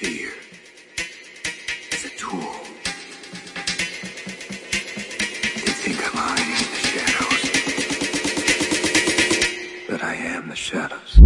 Fear is a tool. They think I'm hiding in the shadows, but I am the shadows.